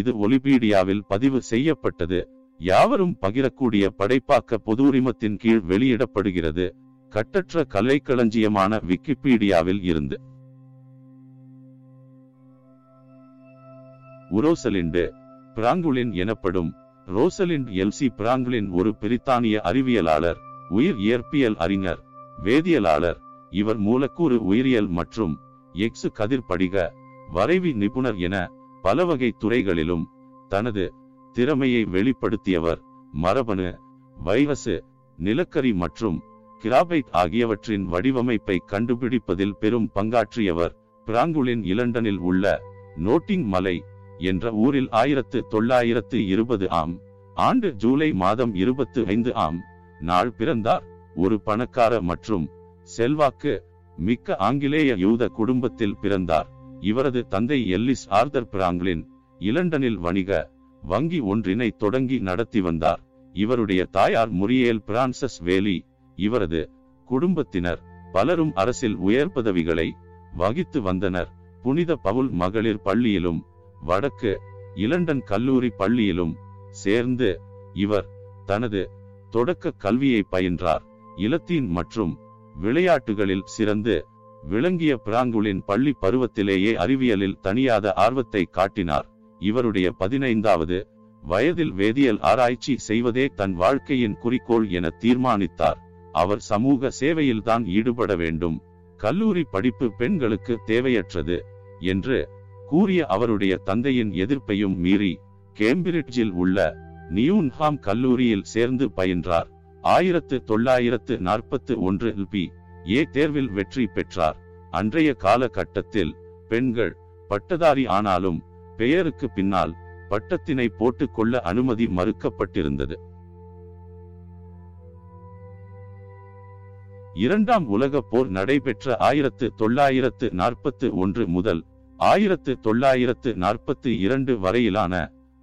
இது ஒலிபீடியாவில் பதிவு செய்யப்பட்டது. யாவரும் பகிரக்கூடிய படைப்பாக்க பொது உரிமத்தின் கீழ் வெளியிடப்படுகிறது. கட்டற்ற கலைக்களஞ்சியமான விக்கிபீடியாவில் இருந்து. உரோசலிண்டு பிராங்குலின் எனப்படும் ரோசலிண்ட் எல்சி பிராங்குலின் ஒரு பிரித்தானிய அறிவியலாளர் உயிர் இயற்பியல் அறிஞர் வேதியியலாளர் இவர் மூலக்கூறு உயிரியல் மற்றும் எக்ஸு கதிர்படிக வரைவி நிபுணர் என பலவகை துறைகளிலும் தனது திறமையை வெளிப்படுத்தியவர் மரபணு வைரசு நிலக்கரி மற்றும் கிராபைட் ஆகியவற்றின் வடிவமைப்பை கண்டுபிடிப்பதில் பெரும் பங்காற்றியவர். பிராங்குலின் இலண்டனில் உள்ள நோட்டிங் மலை என்ற ஊரில் ஆயிரத்து தொள்ளாயிரத்து இருபது ஆம் ஆண்டு ஜூலை மாதம் இருபத்து ஐந்து ஆம் நாள் பிறந்தார். ஒரு பணக்கார மற்றும் செல்வாக்கு மிக்க ஆங்கிலேய யூத குடும்பத்தில் பிறந்தார். இவரது தந்தை எல்லிஸ் ஆர்தர் பிராங்க்லின் இலண்டனில் வணிக வங்கி ஒன்றினை தொடங்கி நடத்தி வந்தார். இவருடைய தாயார் முரியேல் பிரான்சஸ் வேலி இவரது குடும்பத்தினர் பலரும் அரசில் உயர் பதவிகளை வகித்து வந்தனர். புனித பவுல் மகளிர் பள்ளியிலும் வடக்கு இலண்டன் கல்லூரி பள்ளியிலும் சேர்ந்து இவர் தனது தொடக்க கல்வியை பயின்றார். இலத்தீன் மற்றும் விளையாட்டுகளில் சிறந்து விளங்கிய பிராங்குலின் பள்ளி பருவத்திலேயே அறிவியலில் தனியாத ஆர்வத்தை காட்டினார். இவருடைய பதினைந்தாவது வயதில் வேதியியல் ஆராய்ச்சி செய்வதே தன் வாழ்க்கையின் குறிக்கோள் என தீர்மானித்தார். அவர் சமூக சேவையில்தான் ஈடுபட வேண்டும். கல்லூரி படிப்பு பெண்களுக்கு தேவையற்றது என்று கூறிய அவருடைய தந்தையின் எதிர்ப்பையும் மீறி கேம்பிரிட்ஜில் உள்ள நியூன்ஹாம் கல்லூரியில் சேர்ந்து பயின்றார். ஆயிரத்து தொள்ளாயிரத்து நாற்பத்து ஒன்று பி ஏ தேர்வில் வெற்றி பெற்றார். அன்றைய காலகட்டத்தில் பெண்கள் பட்டதாரி ஆனாலும் பெயருக்கு பின்னால் பட்டத்தினை போட்டுக்கொள்ள அனுமதி மறுக்கப்பட்டிருந்தது. இரண்டாம் உலக போர் நடைபெற்ற ஆயிரத்து தொள்ளாயிரத்து நாற்பத்து ஒன்று முதல் ஆயிரத்து தொள்ளாயிரத்து நாற்பத்தி இரண்டு வரையிலான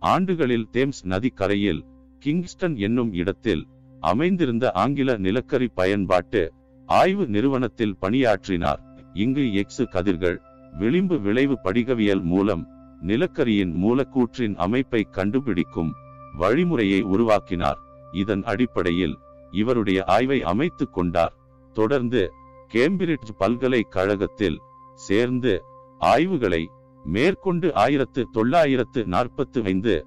ஆண்டுகளில் தேம்ஸ் நதிக்கரையில் கிங்ஸ்டன் என்னும் இடத்தில் அமைந்திருந்த ஆங்கில நிலக்கரி பயன்பாட்டு ஆய்வு நிறுவனத்தில் பணியாற்றினார். இங்கு எக்ஸு கதிர்கள் விளிம்பு விளைவு படிகவியல் மூலம் நிலக்கரியின் மூலக்கூற்றின் அமைப்பை கண்டுபிடிக்கும் வழிமுறையை உருவாக்கினார். இதன் அடிப்படையில் இவருடைய ஆய்வை அமைத்துக் கொண்டார். தொடர்ந்து கேம்பிரிட்ஜ் பல்கலைக்கழகத்தில் சேர்ந்து ஆய்வுகளை மேற்கொண்டு ஆயிரத்து தொள்ளாயிரத்து நாற்பத்து ஐந்து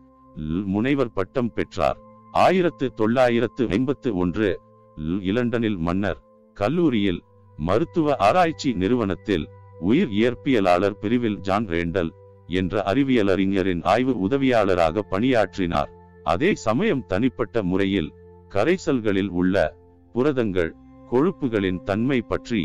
முனைவர் பட்டம் பெற்றார். ஆயிரத்து தொள்ளாயிரத்து ஐம்பத்து ஒன்று இலண்டனில் மன்னர் கல்லூரியில் மருத்துவ ஆராய்ச்சி நிறுவனத்தில் உயிர் இயற்பியலாளர் பிரிவில் ஜான் ரேண்டல் என்ற அறிவியலறிஞரின் ஆய்வு உதவியாளராக பணியாற்றினார். அதே சமயம் தனிப்பட்ட முறையில் கரைசல்களில் உள்ள புரதங்கள் கொழுப்புகளின் தன்மை பற்றி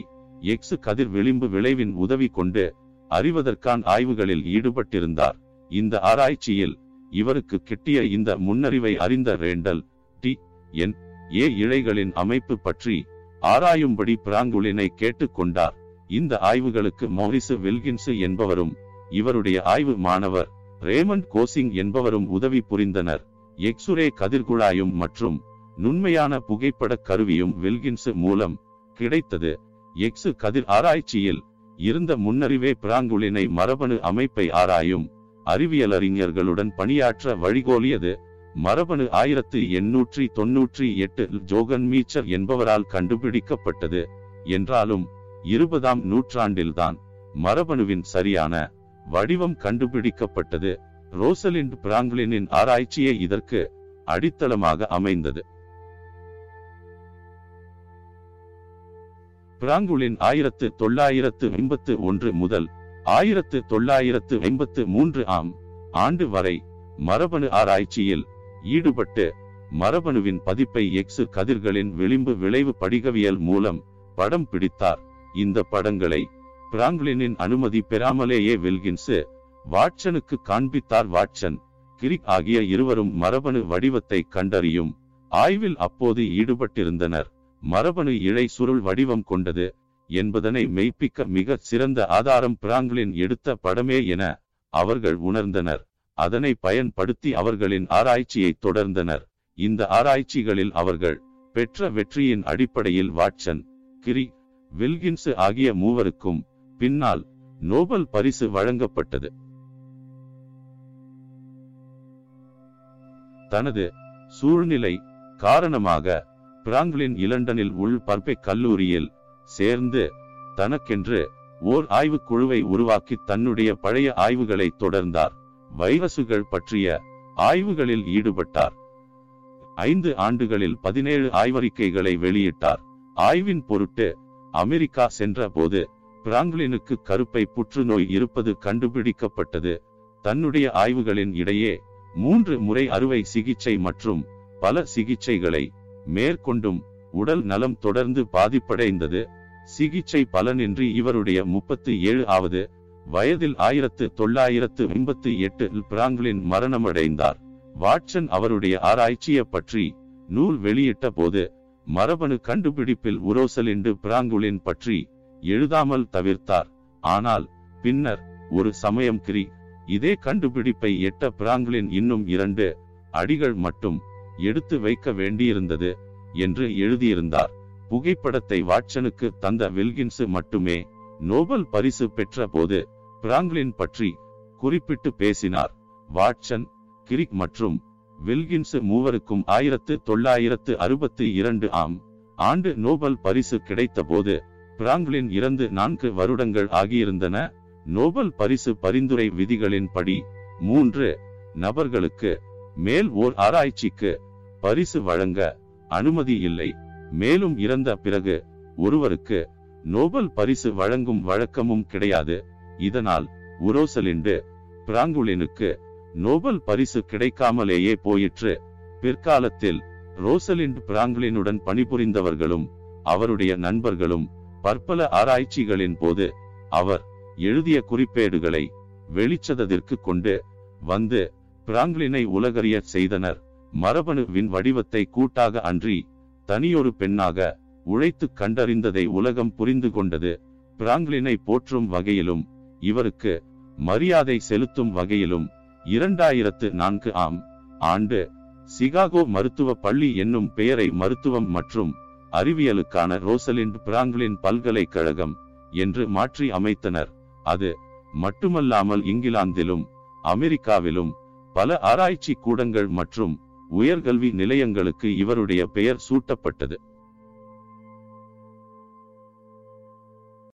எக்ஸ் கதிர் விளிம்பு விளைவின் உதவி கொண்டு அறிவதற்கான ஆய்வுகளில் ஈடுபட்டிருந்தார். இந்த ஆராய்ச்சியில் இவருக்கு கிட்டிய இந்த முன்னறிவை அறிந்த ரேண்டல் டி என் ஏ இழைகளின் அமைப்பு பற்றி ஆராயும்படி பிராங்குலினை கேட்டுக்கொண்டார் இந்த ஆய்வுகளுக்கு மோரிசு வில்கின்சு என்பவரும் இவருடைய ஆய்வு மாணவர் ரேமண்ட் கோசிங் என்பவரும் உதவி புரிந்தனர். எக்ஸுரே கதிர்குழாயும் மற்றும் நுண்மையான புகைப்பட கருவியும் வில்கின்சு மூலம் கிடைத்தது. எக்ஸு கதிர் ஆராய்ச்சியில் இருந்த முன்னறிவே பிராங்குலினை மரபணு அமைப்பை ஆராயும் அறிவியலறிஞர்களுடன் பணியாற்ற வழிகோலியது. மரபணு ஆயிரத்து எண்ணூற்றி தொன்னூற்றி எட்டு ஜோகன் மீச்சர் என்பவரால் கண்டுபிடிக்கப்பட்டது என்றாலும் இருபதாம் நூற்றாண்டில்தான் மரபணுவின் சரியான வடிவம் கண்டுபிடிக்கப்பட்டது. ரோசலிண்ட் பிராங்க்லினின் ஆராய்ச்சியே இதற்கு அடித்தளமாக அமைந்தது. பிராங்குலின் ஆயிரத்து தொள்ளாயிரத்து ஐம்பத்து ஒன்று முதல் ஆயிரத்து தொள்ளாயிரத்து ஐம்பத்து மூன்று ஆம் ஆண்டு வரை மரபணு ஆராய்ச்சியில் ஈடுபட்டு மரபணுவின் பதிப்பை எக்ஸு கதிர்களின் விளிம்பு விளைவு படிகவியல் மூலம் படம் பிடித்தார். இந்த படங்களை பிராங்க்லினின் அனுமதி பெறாமலேயே வில்கின்ஸு வாட்சனுக்கு காண்பித்தார். வாட்சன் கிரிக் ஆகிய இருவரும் மரபணு வடிவத்தை கண்டறியும் ஆய்வில் அப்போது ஈடுபட்டிருந்தனர். மரபணு இழை சுருள் வடிவம் கொண்டது என்பதனை மெய்ப்பிக்க மிக சிறந்த ஆதாரம் பிராங்க்லின் எடுத்த படமே என அவர்கள் உணர்ந்தனர். அதனை பயன்படுத்தி அவர்களின் ஆராய்ச்சியை தொடர்ந்தனர். இந்த ஆராய்ச்சிகளில் அவர்கள் பெற்ற வெற்றியின் அடிப்படையில் வாட்சன் கிரி வில்கின்ஸ் ஆகிய மூவருக்கும் பின்னால் நோபல் பரிசு வழங்கப்பட்டது. தனது சூழ்நிலை காரணமாக பிராங்க்லின் இலண்டனில் உள் பற்பை கல்லூரியில் சேர்ந்து தனக்கென்று ஓர் ஆய்வுக் குழுவை உருவாக்கி தன்னுடைய பழைய ஆய்வுகளை தொடர்ந்தார். வைரசுகள் பற்றிய ஆய்வுகளில் ஈடுபட்டார். ஐந்து ஆண்டுகளில் பதினேழு ஆய்வறிக்கைகளை வெளியிட்டார். ஆய்வின் பொருட்டு அமெரிக்கா சென்ற போது பிராங்க்லினுக்கு கருப்பை புற்றுநோய் இருப்பது கண்டுபிடிக்கப்பட்டது. தன்னுடைய ஆய்வுகளின் இடையே மூன்று முறை அறுவை சிகிச்சை மற்றும் பல சிகிச்சைகளை மேற்கொண்டும் உடல் நலம் தொடர்ந்து பாதிப்படைந்தது. சிகிச்சை பலனின்றி இவருடைய முப்பத்தி ஏழு ஆவது வயதில் ஆயிரத்து தொள்ளாயிரத்து ஐம்பத்தி எட்டு பிராங்க்லின் மரணமடைந்தார். வாட்சன் அவருடைய ஆராய்ச்சியை பற்றி நூல் வெளியிட்ட போது மரபணு கண்டுபிடிப்பில் உரோசலிண்டு பிராங்குலின் பற்றி எழுதாமல் தவிர்த்தார். ஆனால் பின்னர் ஒரு சமயம் கிரி இதே கண்டுபிடிப்பை எட்ட பிராங்குலின் இன்னும் இரண்டு அடிகள் மட்டும் எடுத்து வைக்க வேண்டியிருந்தது என்று எழுதியிருந்தார். புகைப்படத்தை வாட்சனுக்கு தந்த வில்கின்ஸ் மட்டுமே நோபல் பரிசு பெற்ற போது பிராங்க்லின் பற்றி குறிப்பிட்டு பேசினார். வாட்சன் கிரிக் மற்றும் வில்கின்ஸ் மூவருக்கும் ஆயிரத்து தொள்ளாயிரத்து அறுபத்தி இரண்டு ஆம் ஆண்டு நோபல் பரிசு கிடைத்த போது பிராங்க்லின் இறந்து நான்கு வருடங்கள் ஆகியிருந்தன. நோபல் பரிசு பரிந்துரை விதிகளின்படி மூன்று நபர்களுக்கு மேல் ஓர் ஆராய்ச்சிக்கு பரிசு வழங்க அனுமதி இல்லை. மேலும் இறந்த பிறகு ஒருவருக்கு நோபல் பரிசு வழங்கும் வழக்கமும் கிடையாது. இதனால் உரோசலிண்டு பிராங்குலினுக்கு நோபல் பரிசு கிடைக்காமலேயே போயிற்று. பிற்காலத்தில் ரோசலிண்ட் பிராங்குலினுடன் பணிபுரிந்தவர்களும் அவருடைய நண்பர்களும் பற்பல ஆராய்ச்சிகளின் போது அவர் எழுதிய குறிப்பேடுகளை வெளிச்சதற்கு கொண்டு வந்து பிராங்க்லினை உலகறிய செய்தனர். மரபணுவின் வடிவத்தை கூட்டாக அன்றி தனியொரு பெண்ணாக உழைத்து கண்டறிந்ததை உலகம் புரிந்து கொண்டது. பிராங்க்லினை போற்றும் வகையிலும் இவருக்கு மரியாதை செலுத்தும் வகையிலும் இரண்டாயிரத்து நான்கு ஆம் ஆண்டு சிகாகோ மருத்துவ பள்ளி என்னும் பெயரை மருத்துவம் மற்றும் அறிவியலுக்கான ரோசலிண்ட் பிராங்க்லின் பல்கலைக்கழகம் என்று மாற்றி அமைத்தனர். அது மட்டுமல்லாமல் இங்கிலாந்திலும் அமெரிக்காவிலும் பல ஆராய்ச்சி கூடங்கள் மற்றும் உயர்கல்வி நிலையங்களுக்கு இவருடைய பெயர் சூட்டப்பட்டது.